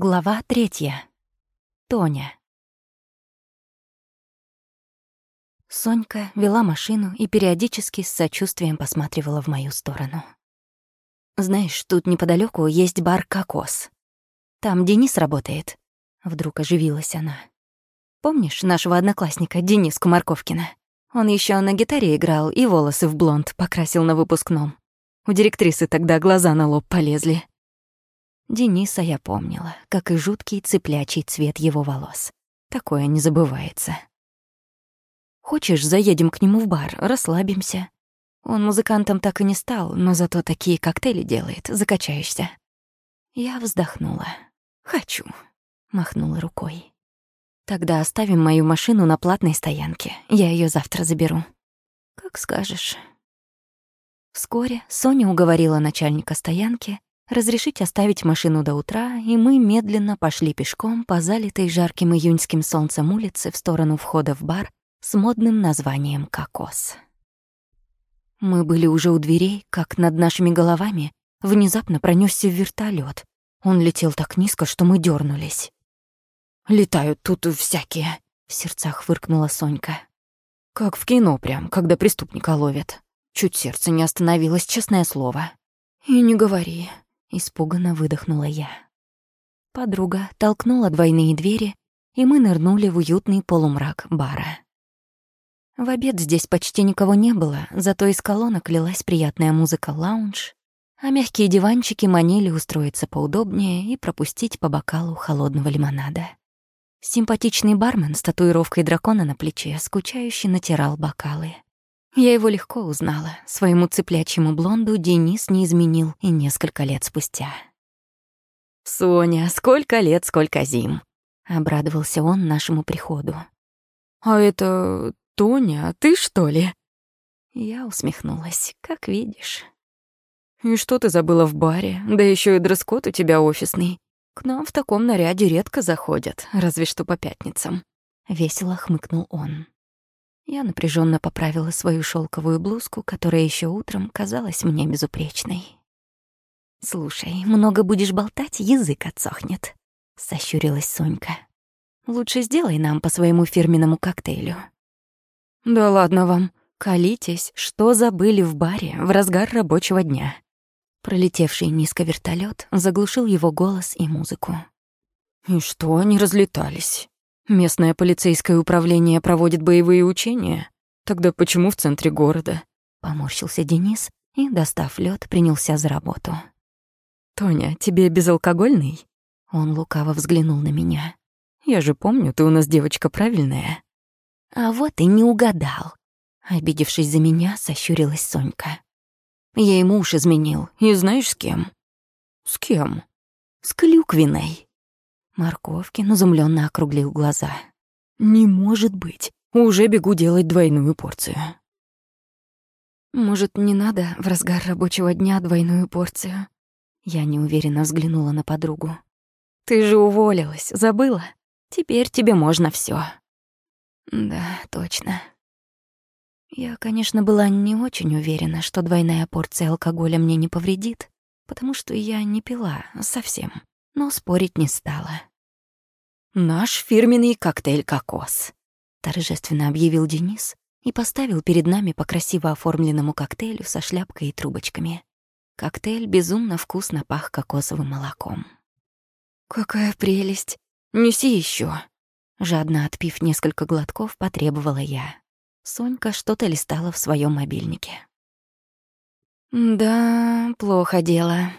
Глава третья. Тоня. Сонька вела машину и периодически с сочувствием посматривала в мою сторону. «Знаешь, тут неподалеку есть бар «Кокос». Там Денис работает». Вдруг оживилась она. «Помнишь нашего одноклассника Дениску Марковкина? Он еще на гитаре играл и волосы в блонд покрасил на выпускном. У директрисы тогда глаза на лоб полезли. Дениса я помнила, как и жуткий цыплячий цвет его волос. Такое не забывается. «Хочешь, заедем к нему в бар, расслабимся?» Он музыкантом так и не стал, но зато такие коктейли делает, закачаешься. Я вздохнула. «Хочу», — махнула рукой. «Тогда оставим мою машину на платной стоянке. Я ее завтра заберу». «Как скажешь». Вскоре Соня уговорила начальника стоянки разрешить оставить машину до утра, и мы медленно пошли пешком по залитой жарким июньским солнцем улице в сторону входа в бар с модным названием «Кокос». Мы были уже у дверей, как над нашими головами внезапно пронесся вертолет. Он летел так низко, что мы дернулись. «Летают тут всякие», — в сердцах фыркнула Сонька. «Как в кино прям, когда преступника ловят. Чуть сердце не остановилось, честное слово». «И не говори», Испуганно выдохнула я. Подруга толкнула двойные двери, и мы нырнули в уютный полумрак бара. В обед здесь почти никого не было, зато из колонок лилась приятная музыка лаунж, а мягкие диванчики манили устроиться поудобнее и пропустить по бокалу холодного лимонада. Симпатичный бармен с татуировкой дракона на плече скучающе натирал бокалы. Я его легко узнала. Своему цыплячьему блонду Денис не изменил и несколько лет спустя. «Соня, сколько лет, сколько зим!» — обрадовался он нашему приходу. «А это Тоня, ты что ли?» Я усмехнулась, как видишь. «И что ты забыла в баре? Да еще и дресс-код у тебя офисный. К нам в таком наряде редко заходят, разве что по пятницам». Весело хмыкнул он. Я напряженно поправила свою шелковую блузку, которая еще утром казалась мне безупречной. «Слушай, много будешь болтать, язык отсохнет», — сощурилась Сонька. «Лучше сделай нам по своему фирменному коктейлю». «Да ладно вам, колитесь, что забыли в баре в разгар рабочего дня». Пролетевший низко вертолет заглушил его голос и музыку. «И что они разлетались?» Местное полицейское управление проводит боевые учения. Тогда почему в центре города? Поморщился Денис и, достав лед, принялся за работу. Тоня, тебе безалкогольный? Он лукаво взглянул на меня. Я же помню, ты у нас девочка правильная. А вот и не угадал. Обидевшись за меня, сощурилась Сонька. Я ему уж изменил. И знаешь, с кем? С кем? С Клюквиной. Морковкин изумленно округлил глаза. «Не может быть. Уже бегу делать двойную порцию». «Может, не надо в разгар рабочего дня двойную порцию?» Я неуверенно взглянула на подругу. «Ты же уволилась, забыла? Теперь тебе можно все. «Да, точно». Я, конечно, была не очень уверена, что двойная порция алкоголя мне не повредит, потому что я не пила совсем, но спорить не стала. «Наш фирменный коктейль «Кокос», — торжественно объявил Денис и поставил перед нами по красиво оформленному коктейлю со шляпкой и трубочками. Коктейль безумно вкусно пах кокосовым молоком. «Какая прелесть! Неси еще. Жадно отпив несколько глотков, потребовала я. Сонька что-то листала в своем мобильнике. «Да, плохо дело».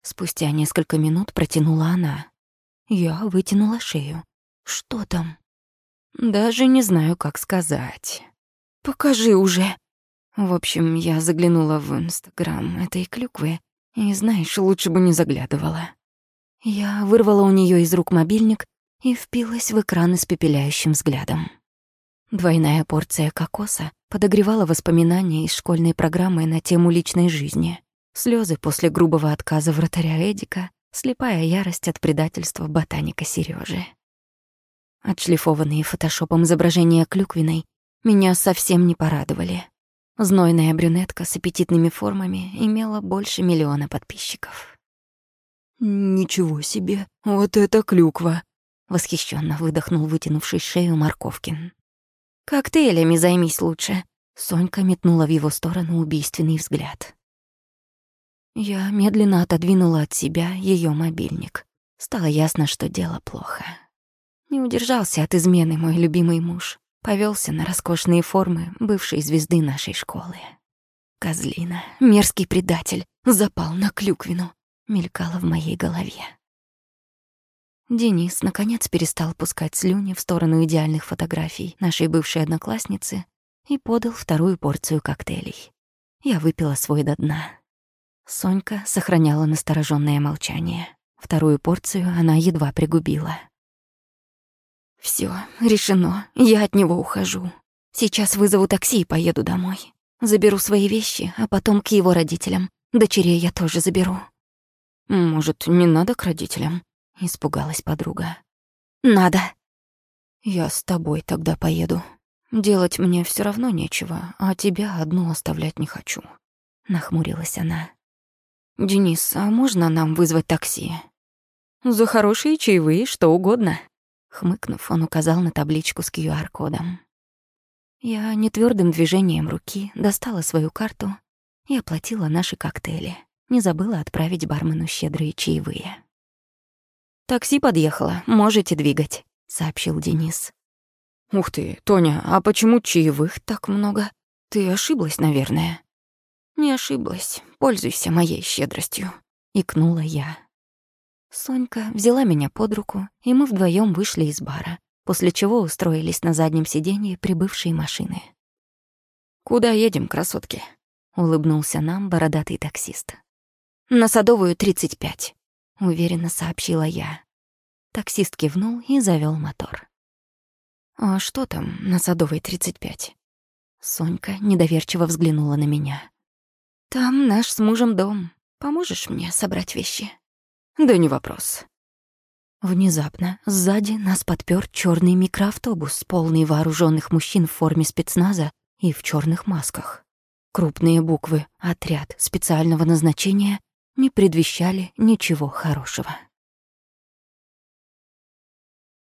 Спустя несколько минут протянула она. Я вытянула шею. Что там? Даже не знаю, как сказать. Покажи уже. В общем, я заглянула в Инстаграм этой клюквы, и, знаешь, лучше бы не заглядывала. Я вырвала у нее из рук мобильник и впилась в экран испепеляющим взглядом. Двойная порция кокоса подогревала воспоминания из школьной программы на тему личной жизни. Слезы после грубого отказа вратаря Эдика, слепая ярость от предательства ботаника Сережи. Отшлифованные фотошопом изображения клюквиной меня совсем не порадовали. Знойная брюнетка с аппетитными формами имела больше миллиона подписчиков. «Ничего себе, вот это клюква!» — восхищенно выдохнул вытянувший шею Марковкин. «Коктейлями займись лучше», — Сонька метнула в его сторону убийственный взгляд. Я медленно отодвинула от себя ее мобильник. Стало ясно, что дело плохо. Не удержался от измены мой любимый муж. Повелся на роскошные формы бывшей звезды нашей школы. Козлина, мерзкий предатель, запал на клюквину, мелькало в моей голове. Денис, наконец, перестал пускать слюни в сторону идеальных фотографий нашей бывшей одноклассницы и подал вторую порцию коктейлей. Я выпила свой до дна. Сонька сохраняла настороженное молчание. Вторую порцию она едва пригубила. Все, решено, я от него ухожу. Сейчас вызову такси и поеду домой. Заберу свои вещи, а потом к его родителям. Дочерей я тоже заберу. Может, не надо к родителям? Испугалась подруга. Надо. Я с тобой тогда поеду. Делать мне все равно нечего, а тебя одну оставлять не хочу. Нахмурилась она. Денис, а можно нам вызвать такси? За хорошие чаевые, что угодно. Хмыкнув, он указал на табличку с QR-кодом. Я нетвёрдым движением руки достала свою карту и оплатила наши коктейли. Не забыла отправить бармену щедрые чаевые. «Такси подъехало, можете двигать», — сообщил Денис. «Ух ты, Тоня, а почему чаевых так много? Ты ошиблась, наверное». «Не ошиблась. Пользуйся моей щедростью», — икнула я. Сонька взяла меня под руку, и мы вдвоем вышли из бара, после чего устроились на заднем сиденье прибывшей машины. «Куда едем, красотки?» — улыбнулся нам бородатый таксист. «На Садовую, 35», — уверенно сообщила я. Таксист кивнул и завёл мотор. «А что там на Садовой, 35?» Сонька недоверчиво взглянула на меня. «Там наш с мужем дом. Поможешь мне собрать вещи?» «Да не вопрос». Внезапно сзади нас подпер черный микроавтобус, полный вооруженных мужчин в форме спецназа и в черных масках. Крупные буквы «Отряд специального назначения» не предвещали ничего хорошего.